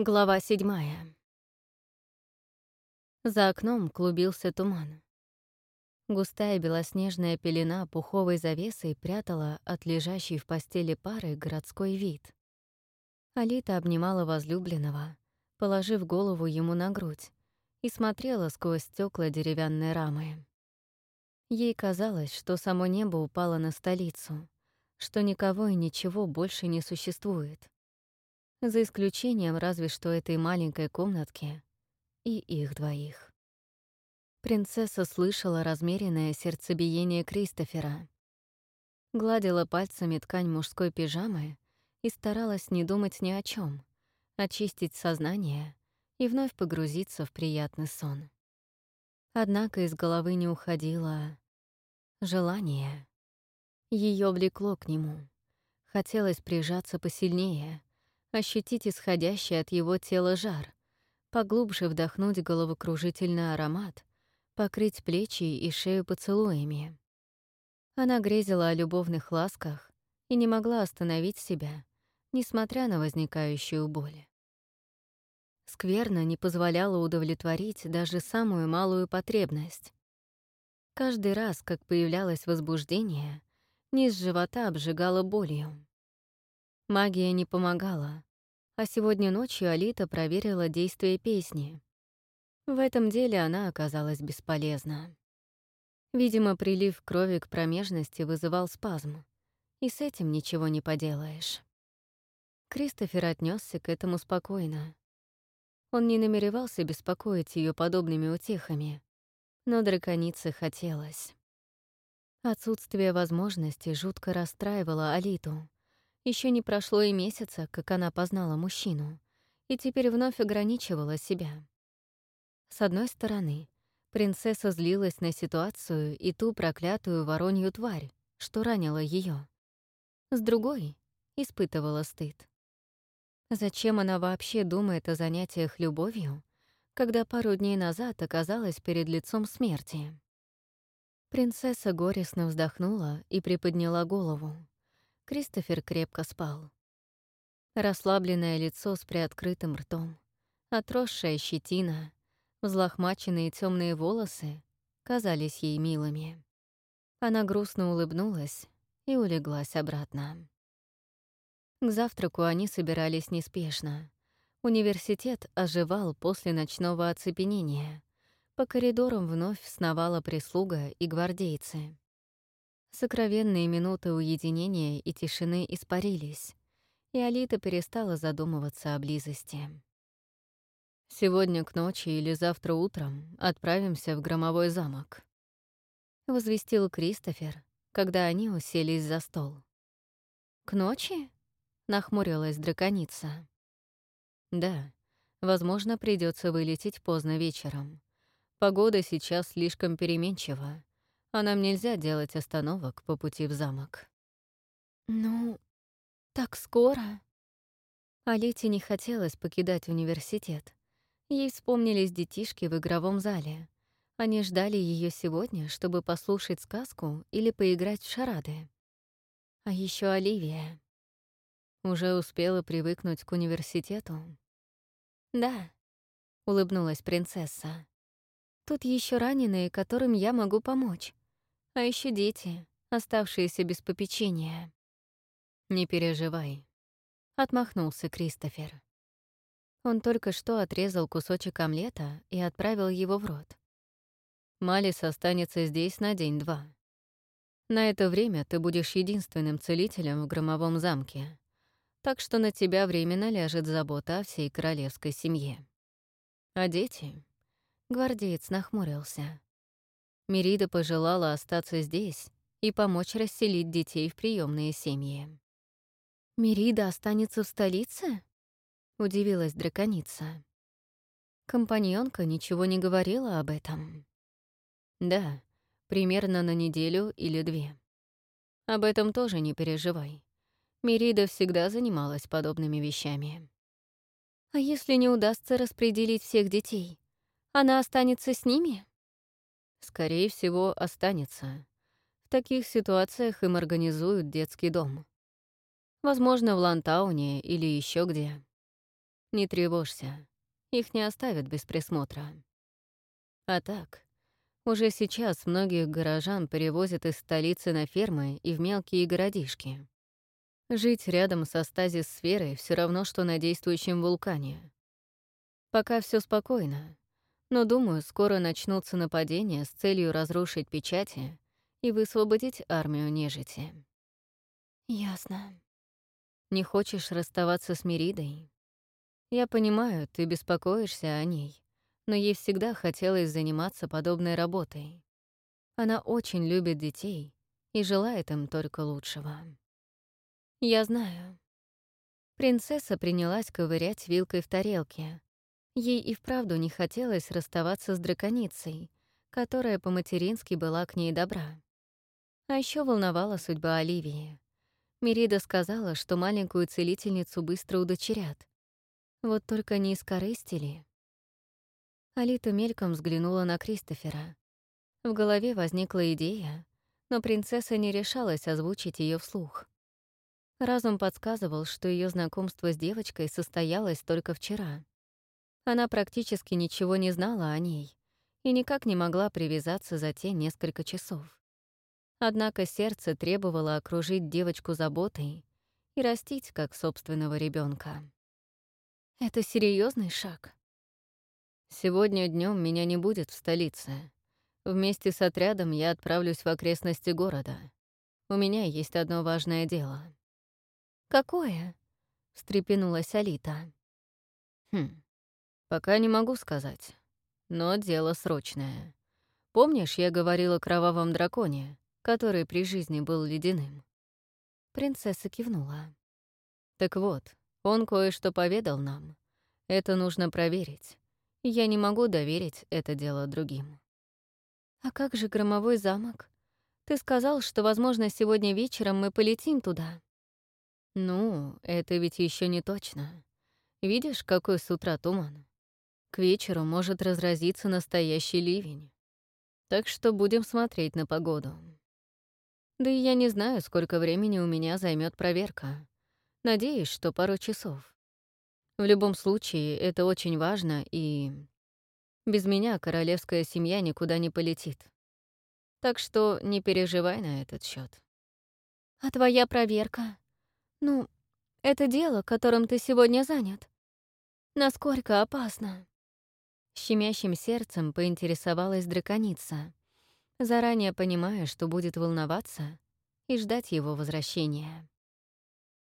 Глава седьмая. За окном клубился туман. Густая белоснежная пелена пуховой завесой прятала от лежащей в постели пары городской вид. Алита обнимала возлюбленного, положив голову ему на грудь, и смотрела сквозь стекла деревянной рамы. Ей казалось, что само небо упало на столицу, что никого и ничего больше не существует за исключением разве что этой маленькой комнатки и их двоих. Принцесса слышала размеренное сердцебиение Кристофера, гладила пальцами ткань мужской пижамы и старалась не думать ни о чем, очистить сознание и вновь погрузиться в приятный сон. Однако из головы не уходило желание. Ее влекло к нему. Хотелось прижаться посильнее, ощутить исходящий от его тела жар, поглубже вдохнуть головокружительный аромат, покрыть плечи и шею поцелуями. Она грезила о любовных ласках и не могла остановить себя, несмотря на возникающую боль. Скверно не позволяла удовлетворить даже самую малую потребность. Каждый раз, как появлялось возбуждение, низ живота обжигала болью. Магия не помогала, а сегодня ночью Алита проверила действие песни. В этом деле она оказалась бесполезна. Видимо, прилив крови к промежности вызывал спазм, и с этим ничего не поделаешь. Кристофер отнесся к этому спокойно. Он не намеревался беспокоить ее подобными утехами, но драконице хотелось. Отсутствие возможности жутко расстраивало Алиту, еще не прошло и месяца, как она познала мужчину, и теперь вновь ограничивала себя. С одной стороны, принцесса злилась на ситуацию и ту проклятую воронью тварь, что ранила ее. С другой — испытывала стыд. Зачем она вообще думает о занятиях любовью, когда пару дней назад оказалась перед лицом смерти? Принцесса горестно вздохнула и приподняла голову. Кристофер крепко спал. Расслабленное лицо с приоткрытым ртом, отросшая щетина, взлохмаченные темные волосы казались ей милыми. Она грустно улыбнулась и улеглась обратно. К завтраку они собирались неспешно. Университет оживал после ночного оцепенения. По коридорам вновь сновала прислуга и гвардейцы. Сокровенные минуты уединения и тишины испарились, и Алита перестала задумываться о близости. «Сегодня к ночи или завтра утром отправимся в Громовой замок», — возвестил Кристофер, когда они уселись за стол. «К ночи?» — нахмурилась драконица. «Да, возможно, придется вылететь поздно вечером. Погода сейчас слишком переменчива, а нам нельзя делать остановок по пути в замок. Ну, так скоро? Алите не хотелось покидать университет. Ей вспомнились детишки в игровом зале. Они ждали ее сегодня, чтобы послушать сказку или поиграть в шарады. А еще Оливия. Уже успела привыкнуть к университету? Да, улыбнулась принцесса. Тут еще раненые, которым я могу помочь. А еще дети, оставшиеся без попечения. «Не переживай», — отмахнулся Кристофер. Он только что отрезал кусочек омлета и отправил его в рот. «Малис останется здесь на день-два. На это время ты будешь единственным целителем в громовом замке, так что на тебя временно ляжет забота о всей королевской семье. А дети...» Гвардеец нахмурился. Мерида пожелала остаться здесь и помочь расселить детей в приемные семьи. «Мерида останется в столице?» — удивилась драконица. Компаньонка ничего не говорила об этом. «Да, примерно на неделю или две. Об этом тоже не переживай. Мерида всегда занималась подобными вещами». «А если не удастся распределить всех детей, она останется с ними?» Скорее всего, останется. В таких ситуациях им организуют детский дом. Возможно, в Лантауне или еще где. Не тревожься, их не оставят без присмотра. А так, уже сейчас многих горожан перевозят из столицы на фермы и в мелкие городишки. Жить рядом со стазис-сферой все равно, что на действующем вулкане. Пока все спокойно, но, думаю, скоро начнутся нападения с целью разрушить печати и высвободить армию нежити. Ясно. Не хочешь расставаться с Меридой? Я понимаю, ты беспокоишься о ней, но ей всегда хотелось заниматься подобной работой. Она очень любит детей и желает им только лучшего. Я знаю. Принцесса принялась ковырять вилкой в тарелке. Ей и вправду не хотелось расставаться с драконицей, которая по-матерински была к ней добра. А еще волновала судьба Оливии. Мирида сказала, что маленькую целительницу быстро удочерят. Вот только не искорыстили. Алита мельком взглянула на Кристофера. В голове возникла идея, но принцесса не решалась озвучить ее вслух. Разум подсказывал, что ее знакомство с девочкой состоялось только вчера. Она практически ничего не знала о ней и никак не могла привязаться за те несколько часов. Однако сердце требовало окружить девочку заботой и растить как собственного ребенка. Это серьезный шаг. Сегодня днем меня не будет в столице. Вместе с отрядом я отправлюсь в окрестности города. У меня есть одно важное дело. «Какое?» — встрепенулась Алита. «Хм, пока не могу сказать. Но дело срочное. Помнишь, я говорила о кровавом драконе, который при жизни был ледяным. Принцесса кивнула. Так вот, он кое-что поведал нам. Это нужно проверить. Я не могу доверить это дело другим. А как же громовой замок? Ты сказал, что, возможно, сегодня вечером мы полетим туда. Ну, это ведь еще не точно. Видишь, какой с утра туман? К вечеру может разразиться настоящий ливень. Так что будем смотреть на погоду. Да и я не знаю, сколько времени у меня займет проверка. Надеюсь, что пару часов. В любом случае, это очень важно, и... Без меня королевская семья никуда не полетит. Так что не переживай на этот счет. А твоя проверка? Ну, это дело, которым ты сегодня занят. Насколько опасно? Щемящим сердцем поинтересовалась драконица заранее понимая, что будет волноваться и ждать его возвращения.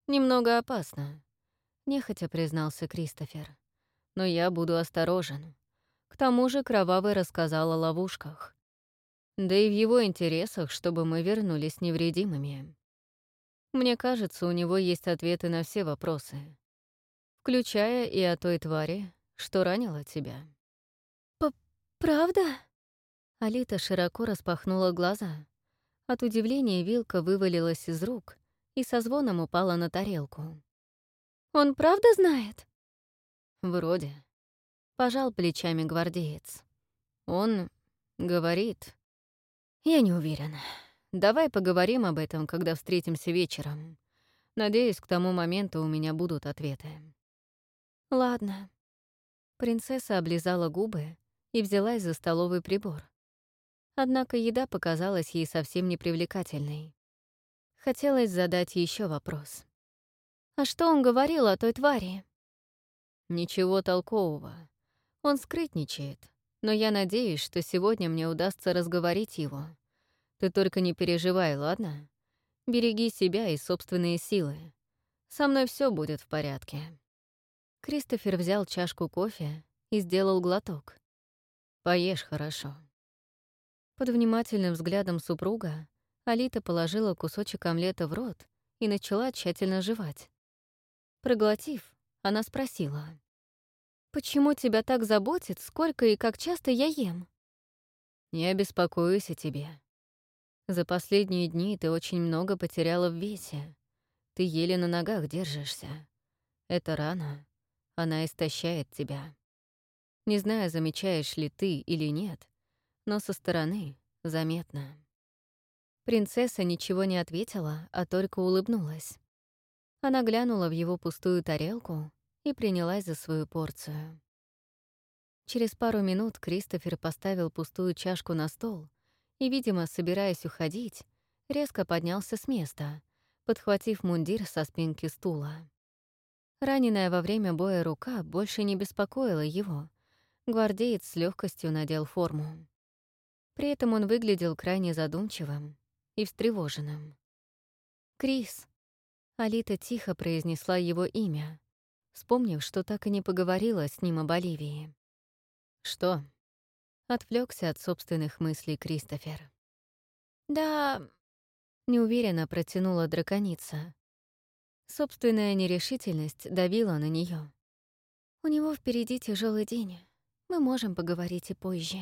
«Немного опасно», — нехотя признался Кристофер. «Но я буду осторожен. К тому же Кровавый рассказал о ловушках. Да и в его интересах, чтобы мы вернулись невредимыми. Мне кажется, у него есть ответы на все вопросы, включая и о той твари, что ранила тебя». «Правда?» Алита широко распахнула глаза. От удивления вилка вывалилась из рук и со звоном упала на тарелку. «Он правда знает?» «Вроде». Пожал плечами гвардеец. «Он говорит...» «Я не уверена. Давай поговорим об этом, когда встретимся вечером. Надеюсь, к тому моменту у меня будут ответы». «Ладно». Принцесса облизала губы и взялась за столовый прибор. Однако еда показалась ей совсем непривлекательной. Хотелось задать еще вопрос. «А что он говорил о той твари?» «Ничего толкового. Он скрытничает, но я надеюсь, что сегодня мне удастся разговорить его. Ты только не переживай, ладно? Береги себя и собственные силы. Со мной все будет в порядке». Кристофер взял чашку кофе и сделал глоток. «Поешь хорошо». Под внимательным взглядом супруга Алита положила кусочек омлета в рот и начала тщательно жевать. Проглотив, она спросила. «Почему тебя так заботит, сколько и как часто я ем?» «Я беспокоюсь о тебе. За последние дни ты очень много потеряла в весе. Ты еле на ногах держишься. Это рана. Она истощает тебя. Не знаю, замечаешь ли ты или нет, но со стороны заметно. Принцесса ничего не ответила, а только улыбнулась. Она глянула в его пустую тарелку и принялась за свою порцию. Через пару минут Кристофер поставил пустую чашку на стол и, видимо, собираясь уходить, резко поднялся с места, подхватив мундир со спинки стула. Раненая во время боя рука больше не беспокоила его. Гвардеец с легкостью надел форму. При этом он выглядел крайне задумчивым и встревоженным. «Крис!» Алита тихо произнесла его имя, вспомнив, что так и не поговорила с ним о Боливии. «Что?» — отвлекся от собственных мыслей Кристофер. «Да...» — неуверенно протянула драконица. Собственная нерешительность давила на нее. «У него впереди тяжелый день. Мы можем поговорить и позже».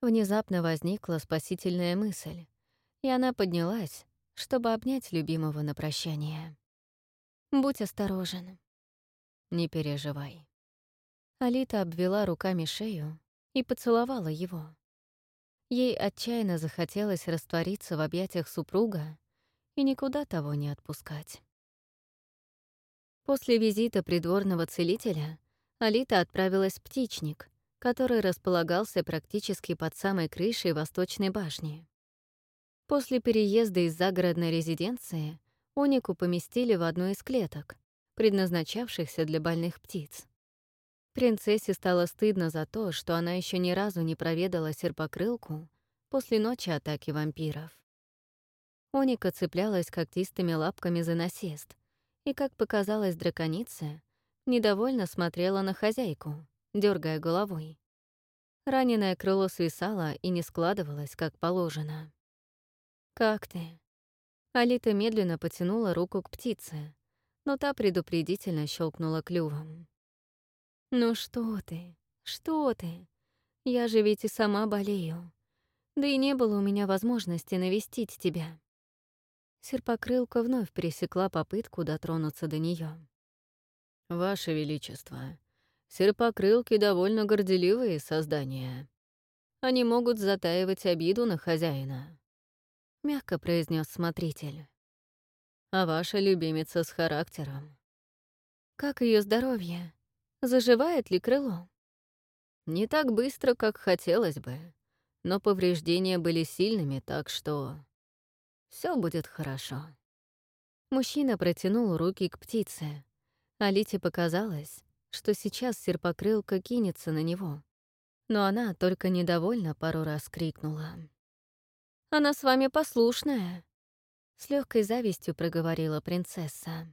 Внезапно возникла спасительная мысль, и она поднялась, чтобы обнять любимого на прощание. «Будь осторожен». «Не переживай». Алита обвела руками шею и поцеловала его. Ей отчаянно захотелось раствориться в объятиях супруга и никуда того не отпускать. После визита придворного целителя Алита отправилась в птичник, который располагался практически под самой крышей Восточной башни. После переезда из загородной резиденции Онику поместили в одну из клеток, предназначавшихся для больных птиц. Принцессе стало стыдно за то, что она еще ни разу не проведала серпокрылку после ночи атаки вампиров. Оника цеплялась когтистыми лапками за насест и, как показалось драконице, недовольно смотрела на хозяйку, дергая головой. Раненое крыло свисало и не складывалось, как положено. «Как ты?» Алита медленно потянула руку к птице, но та предупредительно щелкнула клювом. «Ну что ты? Что ты? Я же ведь и сама болею. Да и не было у меня возможности навестить тебя». Серпокрылка вновь пересекла попытку дотронуться до нее. «Ваше Величество, серпокрылки довольно горделивые создания. Они могут затаивать обиду на хозяина. — мягко произнес смотритель. «А ваша любимица с характером?» «Как ее здоровье? Заживает ли крыло?» «Не так быстро, как хотелось бы, но повреждения были сильными, так что все будет хорошо». Мужчина протянул руки к птице. Алите показалось, что сейчас серпокрылка кинется на него, но она только недовольно пару раз крикнула. Она с вами послушная», — с легкой завистью проговорила принцесса.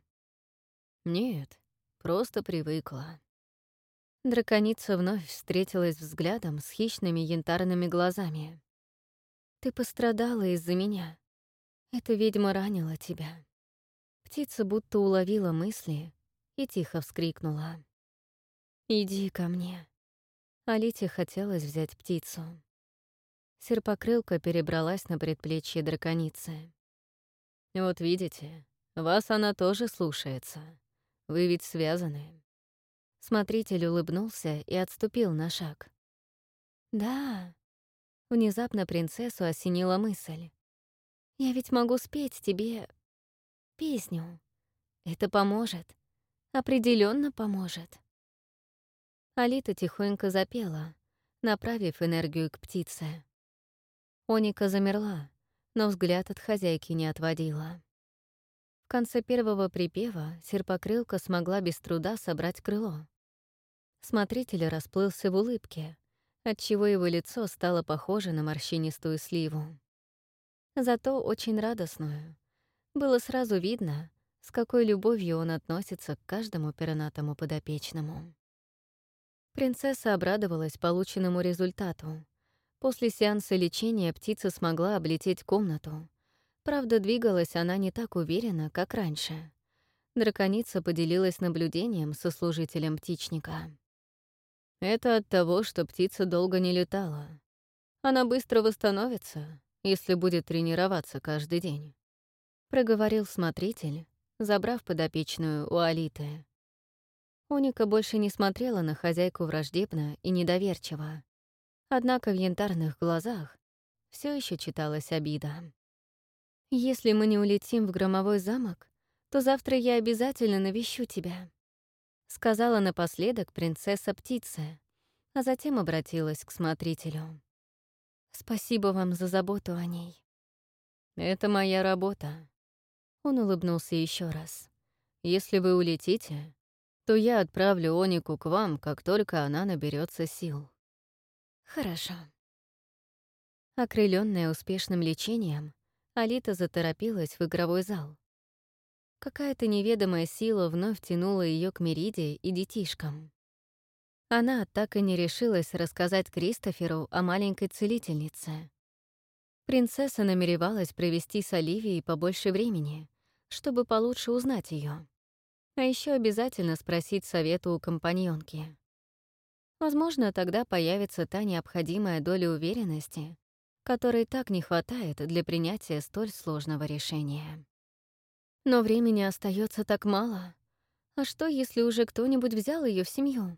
«Нет, просто привыкла». Драконица вновь встретилась взглядом с хищными янтарными глазами. «Ты пострадала из-за меня. Эта ведьма ранила тебя». Птица будто уловила мысли и тихо вскрикнула. «Иди ко мне». Алите хотелось взять птицу. Серпокрылка перебралась на предплечье драконицы. «Вот видите, вас она тоже слушается. Вы ведь связаны». Смотритель улыбнулся и отступил на шаг. «Да». Внезапно принцессу осенила мысль. «Я ведь могу спеть тебе песню. Это поможет. Определенно поможет». Алита тихонько запела, направив энергию к птице. Оника замерла, но взгляд от хозяйки не отводила. В конце первого припева серпокрылка смогла без труда собрать крыло. Смотритель расплылся в улыбке, отчего его лицо стало похоже на морщинистую сливу. Зато очень радостную. Было сразу видно, с какой любовью он относится к каждому пернатому подопечному. Принцесса обрадовалась полученному результату После сеанса лечения птица смогла облететь комнату. Правда, двигалась она не так уверенно, как раньше. Драконица поделилась наблюдением со служителем птичника. «Это от того, что птица долго не летала. Она быстро восстановится, если будет тренироваться каждый день», — проговорил смотритель, забрав подопечную у Алиты. Уника больше не смотрела на хозяйку враждебно и недоверчиво. Однако в янтарных глазах все еще читалась обида. «Если мы не улетим в громовой замок, то завтра я обязательно навещу тебя». — сказала напоследок принцесса-птица, а затем обратилась к смотрителю. «Спасибо вам за заботу о ней». «Это моя работа». Он улыбнулся еще раз. «Если вы улетите, то я отправлю Онику к вам, как только она наберется сил». «Хорошо». Окрыленная успешным лечением, Алита заторопилась в игровой зал. Какая-то неведомая сила вновь тянула ее к Мериде и детишкам. Она так и не решилась рассказать Кристоферу о маленькой целительнице. Принцесса намеревалась провести с Оливией побольше времени, чтобы получше узнать ее, А еще обязательно спросить совета у компаньонки. Возможно, тогда появится та необходимая доля уверенности, которой так не хватает для принятия столь сложного решения. Но времени остается так мало. А что, если уже кто-нибудь взял ее в семью?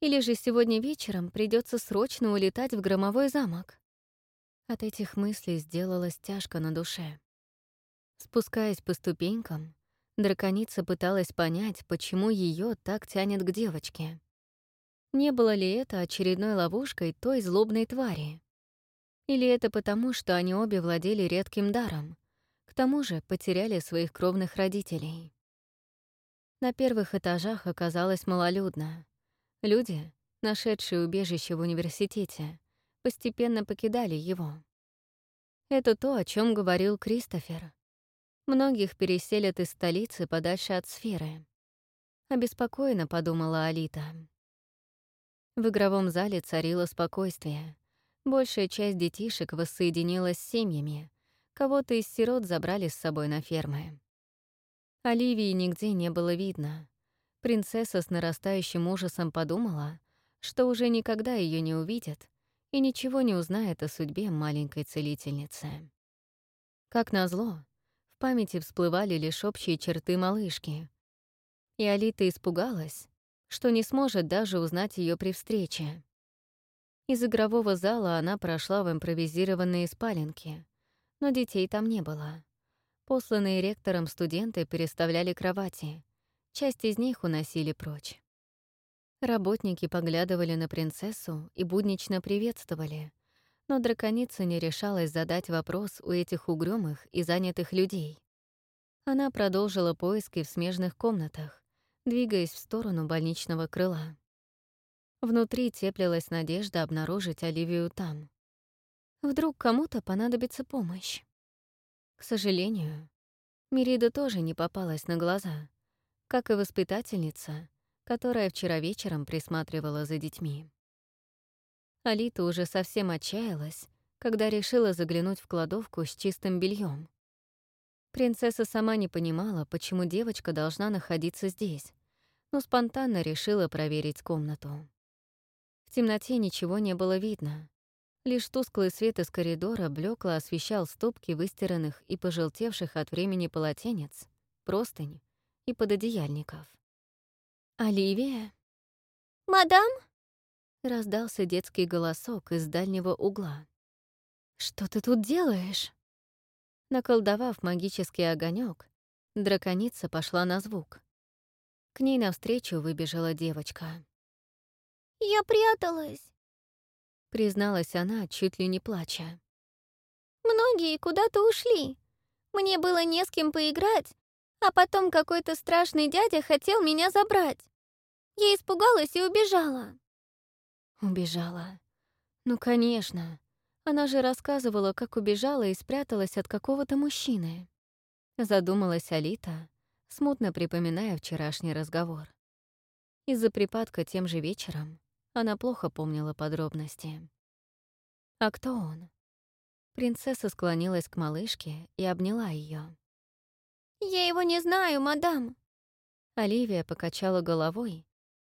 Или же сегодня вечером придется срочно улетать в громовой замок? От этих мыслей сделалось тяжко на душе. Спускаясь по ступенькам, драконица пыталась понять, почему ее так тянет к девочке. Не было ли это очередной ловушкой той злобной твари? Или это потому, что они обе владели редким даром, к тому же потеряли своих кровных родителей? На первых этажах оказалось малолюдно. Люди, нашедшие убежище в университете, постепенно покидали его. Это то, о чем говорил Кристофер. Многих переселят из столицы подальше от сферы. Обеспокоенно подумала Алита. В игровом зале царило спокойствие. Большая часть детишек воссоединилась с семьями. Кого-то из сирот забрали с собой на фермы. Оливии нигде не было видно. Принцесса с нарастающим ужасом подумала, что уже никогда ее не увидят, и ничего не узнает о судьбе маленькой целительницы. Как назло, памяти всплывали лишь общие черты малышки. И Алита испугалась, что не сможет даже узнать ее при встрече. Из игрового зала она прошла в импровизированные спаленки, но детей там не было. Посланные ректором студенты переставляли кровати, часть из них уносили прочь. Работники поглядывали на принцессу и буднично приветствовали, но драконица не решалась задать вопрос у этих угрюмых и занятых людей. Она продолжила поиски в смежных комнатах, двигаясь в сторону больничного крыла. Внутри теплилась надежда обнаружить Оливию там. Вдруг кому-то понадобится помощь. К сожалению, Мирида тоже не попалась на глаза, как и воспитательница, которая вчера вечером присматривала за детьми. Алита уже совсем отчаялась, когда решила заглянуть в кладовку с чистым бельем. Принцесса сама не понимала, почему девочка должна находиться здесь, но спонтанно решила проверить комнату. В темноте ничего не было видно. Лишь тусклый свет из коридора блекло освещал стопки выстиранных и пожелтевших от времени полотенец, простынь и пододеяльников. «Оливия?» «Мадам?» — раздался детский голосок из дальнего угла. «Что ты тут делаешь?» Наколдовав магический огонек, драконица пошла на звук. К ней навстречу выбежала девочка. «Я пряталась», — призналась она, чуть ли не плача. «Многие куда-то ушли. Мне было не с кем поиграть, а потом какой-то страшный дядя хотел меня забрать. Я испугалась и убежала». «Убежала? Ну, конечно. Она же рассказывала, как убежала и спряталась от какого-то мужчины. Задумалась Алита, смутно припоминая вчерашний разговор. Из-за припадка тем же вечером она плохо помнила подробности. «А кто он?» Принцесса склонилась к малышке и обняла ее. «Я его не знаю, мадам». Оливия покачала головой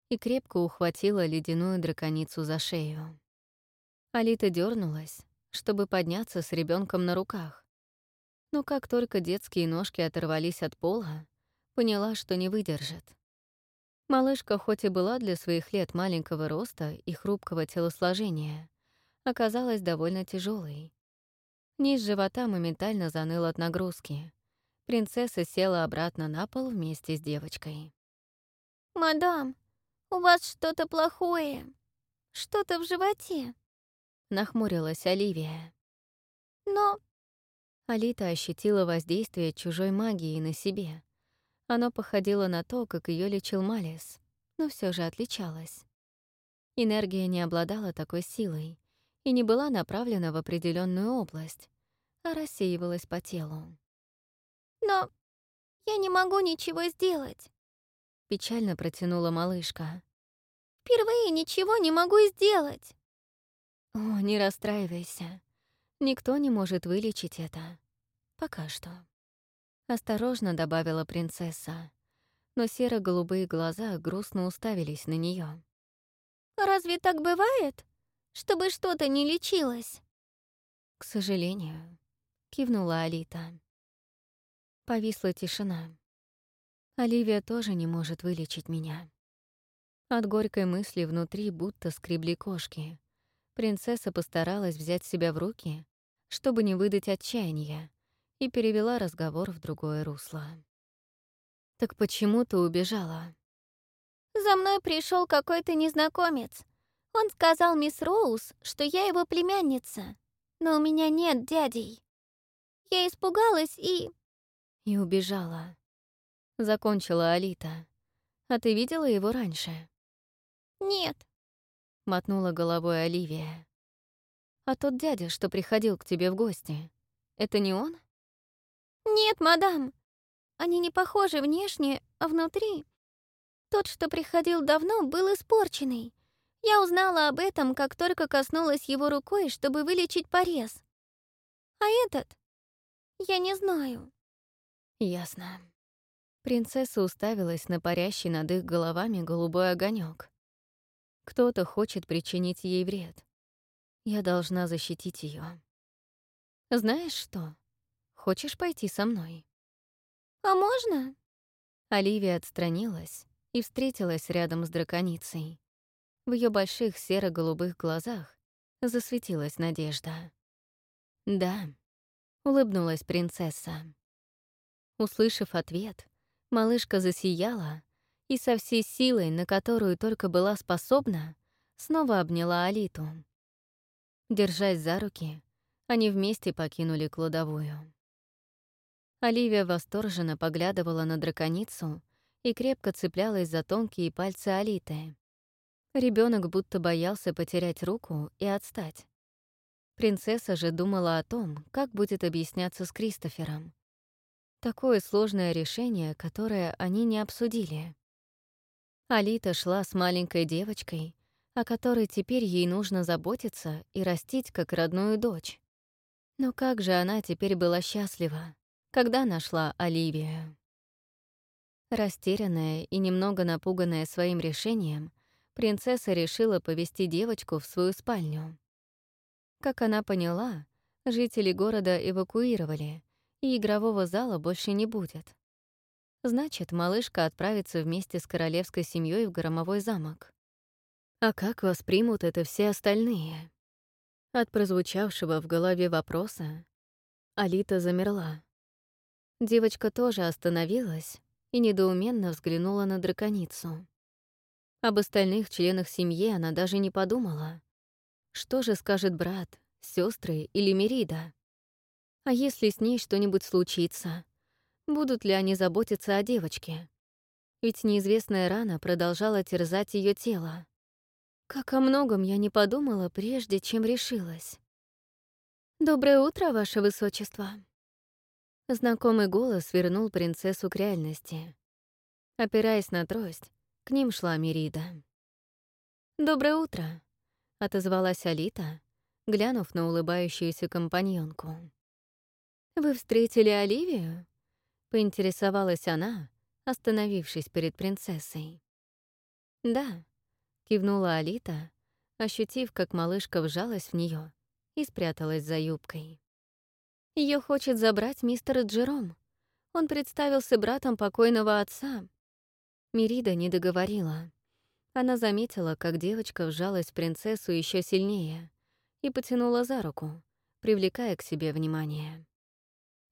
и крепко ухватила ледяную драконицу за шею. Алита дернулась, чтобы подняться с ребенком на руках. Но как только детские ножки оторвались от пола, поняла, что не выдержит. Малышка, хоть и была для своих лет маленького роста и хрупкого телосложения, оказалась довольно тяжелой. Низ живота моментально заныл от нагрузки. Принцесса села обратно на пол вместе с девочкой. «Мадам, у вас что-то плохое. Что-то в животе», — нахмурилась Оливия. «Но...» Алита ощутила воздействие чужой магии на себе. Оно походило на то, как ее лечил Малис, но все же отличалось. Энергия не обладала такой силой и не была направлена в определенную область, а рассеивалась по телу. «Но я не могу ничего сделать», — печально протянула малышка. «Впервые ничего не могу сделать». «О, не расстраивайся. Никто не может вылечить это. Пока что». Осторожно добавила принцесса, но серо-голубые глаза грустно уставились на нее. Разве так бывает, чтобы что-то не лечилось? К сожалению, кивнула Алита. Повисла тишина. Оливия тоже не может вылечить меня. От горькой мысли внутри будто скребли кошки. Принцесса постаралась взять себя в руки, чтобы не выдать отчаяния, и перевела разговор в другое русло. «Так почему ты убежала?» За мной пришел какой-то незнакомец. Он сказал мисс Роуз, что я его племянница, но у меня нет дядей. Я испугалась и... И убежала. Закончила Алита. А ты видела его раньше? Нет. Мотнула головой Оливия. А тот дядя, что приходил к тебе в гости, это не он? Нет, мадам. Они не похожи внешне, а внутри тот, что приходил давно, был испорченный. Я узнала об этом, как только коснулась его рукой, чтобы вылечить порез. А этот? Я не знаю. Ясно. Принцесса уставилась на парящий над их головами голубой огонек. Кто-то хочет причинить ей вред. Я должна защитить ее. Знаешь что? Хочешь пойти со мной? А можно? Оливия отстранилась, и встретилась рядом с драконицей. В ее больших серо-голубых глазах засветилась надежда. «Да», — улыбнулась принцесса. Услышав ответ, малышка засияла и со всей силой, на которую только была способна, снова обняла Алиту. Держась за руки, они вместе покинули кладовую. Оливия восторженно поглядывала на драконицу и крепко цеплялась за тонкие пальцы Алиты. Ребенок будто боялся потерять руку и отстать. Принцесса же думала о том, как будет объясняться с Кристофером. Такое сложное решение, которое они не обсудили. Алита шла с маленькой девочкой, о которой теперь ей нужно заботиться и растить как родную дочь. Но как же она теперь была счастлива, когда нашла Оливию. Растерянная и немного напуганная своим решением, принцесса решила повести девочку в свою спальню. Как она поняла, жители города эвакуировали, и игрового зала больше не будет. Значит, малышка отправится вместе с королевской семьей в громовой замок. А как воспримут это все остальные? От прозвучавшего в голове вопроса Алита замерла. Девочка тоже остановилась, и недоуменно взглянула на драконицу. Об остальных членах семьи она даже не подумала. Что же скажет брат, сестры или Мерида? А если с ней что-нибудь случится? Будут ли они заботиться о девочке? Ведь неизвестная рана продолжала терзать ее тело. Как о многом я не подумала, прежде чем решилась. «Доброе утро, Ваше Высочество!» Знакомый голос вернул принцессу к реальности. Опираясь на трость, к ним шла Мирида. «Доброе утро», — отозвалась Алита, глянув на улыбающуюся компаньонку. «Вы встретили Оливию?» — поинтересовалась она, остановившись перед принцессой. «Да», — кивнула Алита, ощутив, как малышка вжалась в нее и спряталась за юбкой. Ее хочет забрать мистер Джером. Он представился братом покойного отца. Мирида не договорила. Она заметила, как девочка вжалась в принцессу еще сильнее и потянула за руку, привлекая к себе внимание.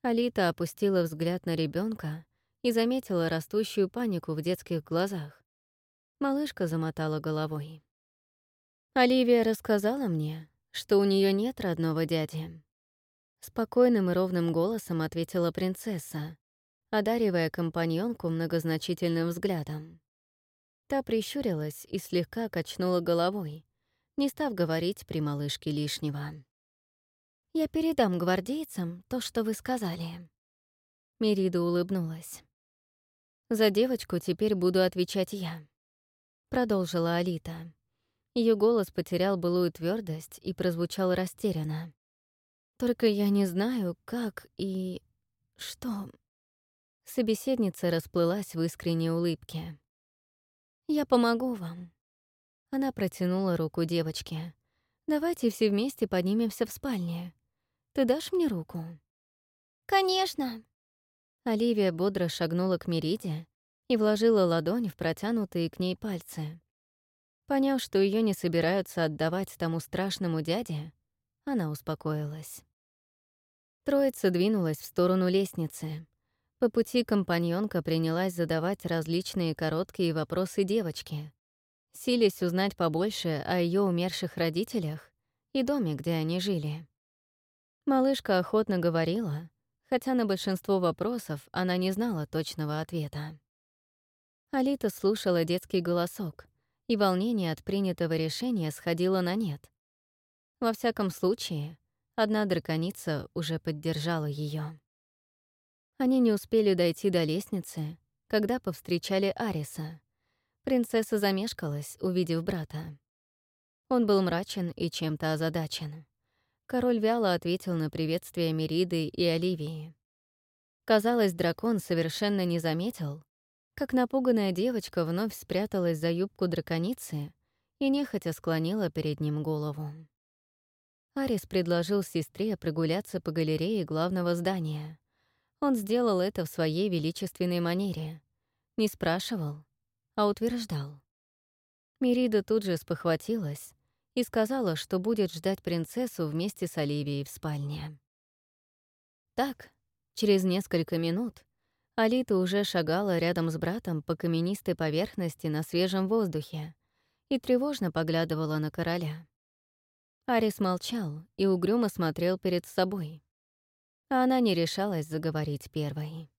Алита опустила взгляд на ребенка и заметила растущую панику в детских глазах, Малышка замотала головой. Оливия рассказала мне, что у нее нет родного дяди. Спокойным и ровным голосом ответила принцесса, одаривая компаньонку многозначительным взглядом. Та прищурилась и слегка качнула головой, не став говорить при малышке лишнего. «Я передам гвардейцам то, что вы сказали». Мерида улыбнулась. «За девочку теперь буду отвечать я», — продолжила Алита. Ее голос потерял былую твердость и прозвучал растерянно. «Только я не знаю, как и... что...» Собеседница расплылась в искренней улыбке. «Я помогу вам». Она протянула руку девочке. «Давайте все вместе поднимемся в спальне. Ты дашь мне руку?» «Конечно!» Оливия бодро шагнула к Мериде и вложила ладонь в протянутые к ней пальцы. Поняв, что ее не собираются отдавать тому страшному дяде, она успокоилась. Троица двинулась в сторону лестницы. По пути компаньонка принялась задавать различные короткие вопросы девочке, силясь узнать побольше о ее умерших родителях и доме, где они жили. Малышка охотно говорила, хотя на большинство вопросов она не знала точного ответа. Алита слушала детский голосок, и волнение от принятого решения сходило на нет. Во всяком случае, одна драконица уже поддержала ее. Они не успели дойти до лестницы, когда повстречали Ариса. Принцесса замешкалась, увидев брата. Он был мрачен и чем-то озадачен. Король вяло ответил на приветствие Мериды и Оливии. Казалось, дракон совершенно не заметил, как напуганная девочка вновь спряталась за юбку драконицы и нехотя склонила перед ним голову. Арис предложил сестре прогуляться по галерее главного здания. Он сделал это в своей величественной манере. Не спрашивал, а утверждал. Мирида тут же спохватилась и сказала, что будет ждать принцессу вместе с Оливией в спальне. Так, через несколько минут Алита уже шагала рядом с братом по каменистой поверхности на свежем воздухе и тревожно поглядывала на короля. Арис молчал и угрюмо смотрел перед собой, а она не решалась заговорить первой.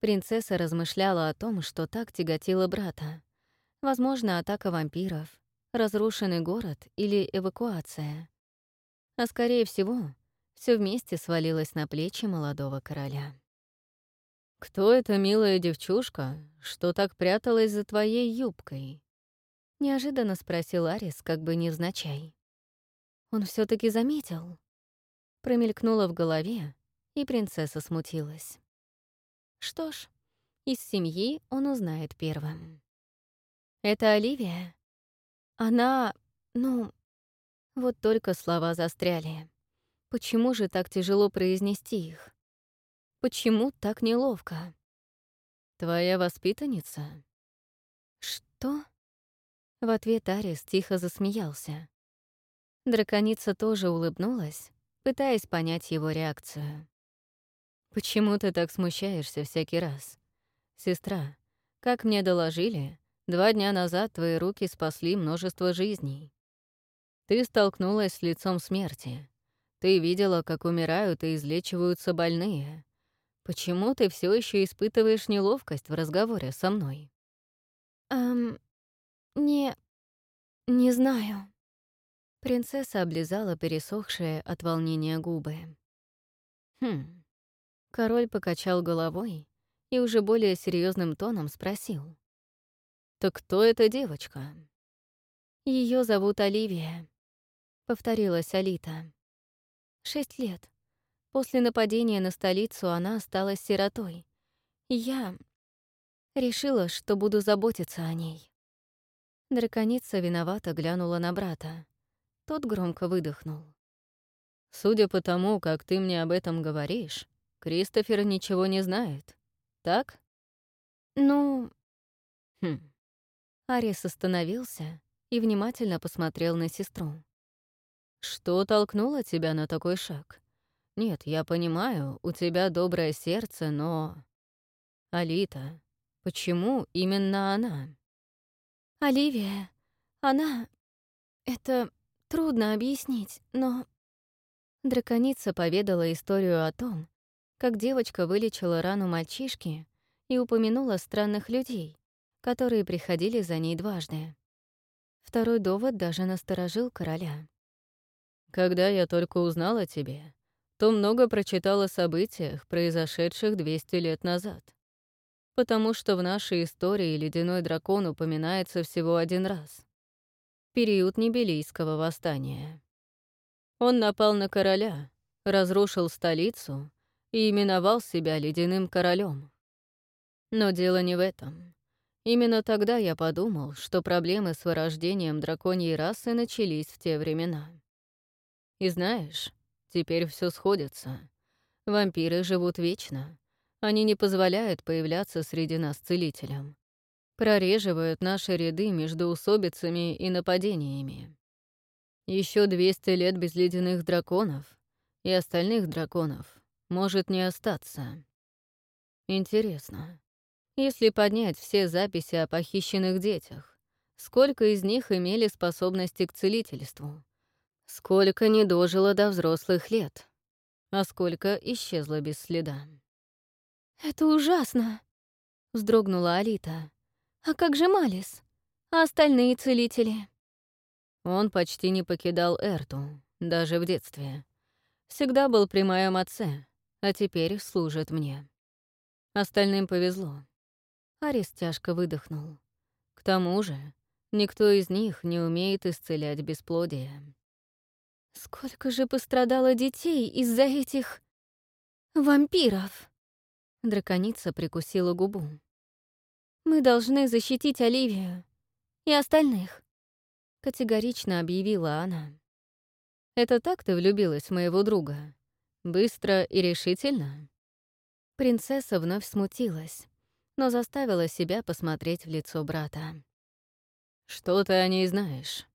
Принцесса размышляла о том, что так тяготило брата. Возможно, атака вампиров, разрушенный город или эвакуация. А скорее всего, все вместе свалилось на плечи молодого короля. «Кто эта милая девчушка, что так пряталась за твоей юбкой?» Неожиданно спросил Арис, как бы невзначай. Он все таки заметил. Промелькнуло в голове, и принцесса смутилась. Что ж, из семьи он узнает первым. «Это Оливия?» Она... ну... Вот только слова застряли. Почему же так тяжело произнести их? Почему так неловко? Твоя воспитанница? Что? В ответ Арис тихо засмеялся. Драконица тоже улыбнулась, пытаясь понять его реакцию. «Почему ты так смущаешься всякий раз? Сестра, как мне доложили, два дня назад твои руки спасли множество жизней. Ты столкнулась с лицом смерти. Ты видела, как умирают и излечиваются больные. Почему ты все еще испытываешь неловкость в разговоре со мной? Эм, не... не знаю. Принцесса облизала пересохшие от волнения губы. Хм. Король покачал головой и уже более серьезным тоном спросил. «Так кто эта девочка?» Ее зовут Оливия», — повторилась Алита. «Шесть лет. После нападения на столицу она осталась сиротой. я решила, что буду заботиться о ней. Драконица виновато глянула на брата. Тот громко выдохнул. «Судя по тому, как ты мне об этом говоришь, Кристофер ничего не знает, так?» «Ну...» «Хм...» Арис остановился и внимательно посмотрел на сестру. «Что толкнуло тебя на такой шаг?» Нет, я понимаю, у тебя доброе сердце, но... Алита, почему именно она? Оливия, она... Это трудно объяснить, но... Драконица поведала историю о том, как девочка вылечила рану мальчишки и упомянула странных людей, которые приходили за ней дважды. Второй довод даже насторожил короля. «Когда я только узнала о тебе, то много прочитала о событиях, произошедших 200 лет назад. Потому что в нашей истории ледяной дракон упоминается всего один раз. Период Небелийского восстания. Он напал на короля, разрушил столицу и именовал себя ледяным королем. Но дело не в этом. Именно тогда я подумал, что проблемы с вырождением драконьей расы начались в те времена. И знаешь, теперь все сходится. Вампиры живут вечно. Они не позволяют появляться среди нас целителям. Прореживают наши ряды между усобицами и нападениями. Еще 200 лет без ледяных драконов и остальных драконов может не остаться. Интересно, если поднять все записи о похищенных детях, сколько из них имели способности к целительству? Сколько не дожило до взрослых лет? А сколько исчезло без следа? «Это ужасно!» — вздрогнула Алита. «А как же Малис? А остальные целители?» Он почти не покидал Эрту, даже в детстве. Всегда был при моем отце, а теперь служит мне. Остальным повезло. Арис тяжко выдохнул. К тому же, никто из них не умеет исцелять бесплодие. Сколько же пострадало детей из-за этих... вампиров? Драконица прикусила губу. Мы должны защитить Оливию и остальных, категорично объявила она. Это так ты влюбилась в моего друга? Быстро и решительно? Принцесса вновь смутилась но заставила себя посмотреть в лицо брата. «Что ты о ней знаешь?»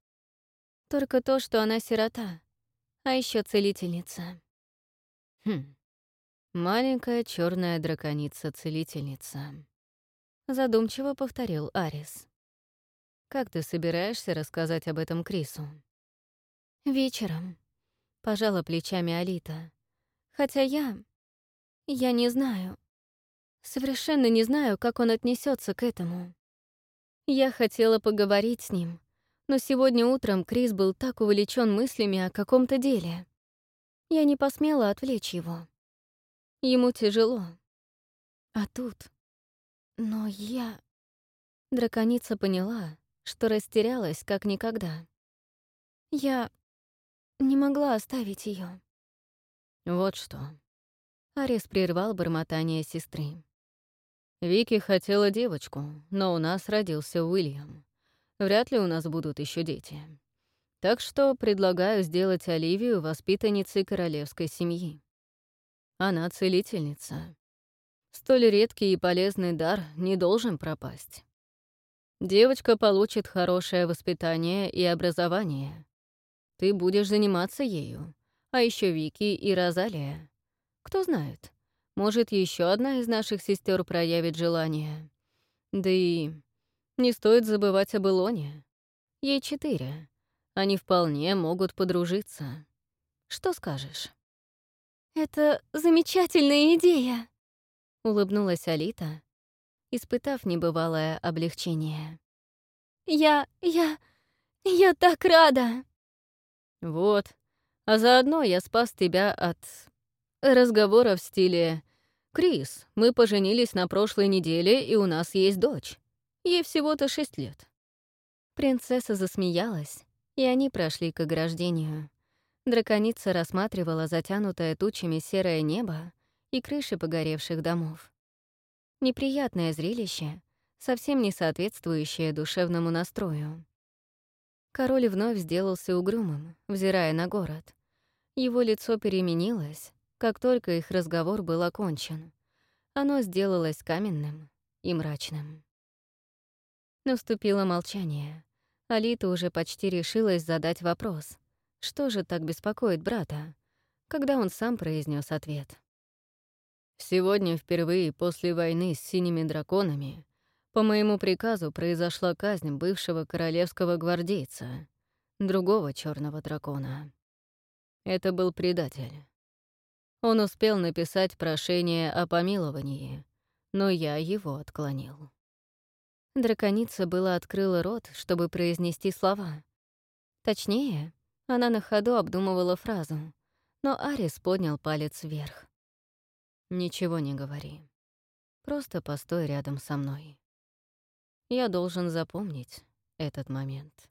«Только то, что она сирота, а еще целительница». «Хм, маленькая черная драконица-целительница», — задумчиво повторил Арис. «Как ты собираешься рассказать об этом Крису?» «Вечером», — пожала плечами Алита. «Хотя я... я не знаю, Совершенно не знаю, как он отнесется к этому. Я хотела поговорить с ним, но сегодня утром Крис был так увлечен мыслями о каком-то деле. Я не посмела отвлечь его. Ему тяжело. А тут... Но я... Драконица поняла, что растерялась как никогда. Я не могла оставить ее. Вот что. Арис прервал бормотание сестры. Вики хотела девочку, но у нас родился Уильям. Вряд ли у нас будут еще дети. Так что предлагаю сделать Оливию воспитанницей королевской семьи. Она целительница. Столь редкий и полезный дар не должен пропасть. Девочка получит хорошее воспитание и образование. Ты будешь заниматься ею, а еще Вики и Розалия. Кто знает, может, еще одна из наших сестер проявит желание. Да и не стоит забывать об Илоне. Ей четыре. Они вполне могут подружиться. Что скажешь? «Это замечательная идея», — улыбнулась Алита, испытав небывалое облегчение. «Я... я... я так рада!» «Вот, а заодно я спас тебя от разговора в стиле «Крис, мы поженились на прошлой неделе, и у нас есть дочь. Ей всего-то шесть лет». Принцесса засмеялась, и они прошли к ограждению. Драконица рассматривала затянутое тучами серое небо и крыши погоревших домов. Неприятное зрелище, совсем не соответствующее душевному настрою. Король вновь сделался угрюмым, взирая на город. Его лицо переменилось, как только их разговор был окончен, оно сделалось каменным и мрачным. Наступило молчание. Алита уже почти решилась задать вопрос. Что же так беспокоит брата, когда он сам произнес ответ? «Сегодня впервые после войны с синими драконами По моему приказу произошла казнь бывшего королевского гвардейца, другого черного дракона. Это был предатель. Он успел написать прошение о помиловании, но я его отклонил. Драконица была открыла рот, чтобы произнести слова. Точнее, она на ходу обдумывала фразу, но Арис поднял палец вверх. «Ничего не говори. Просто постой рядом со мной. Я должен запомнить этот момент».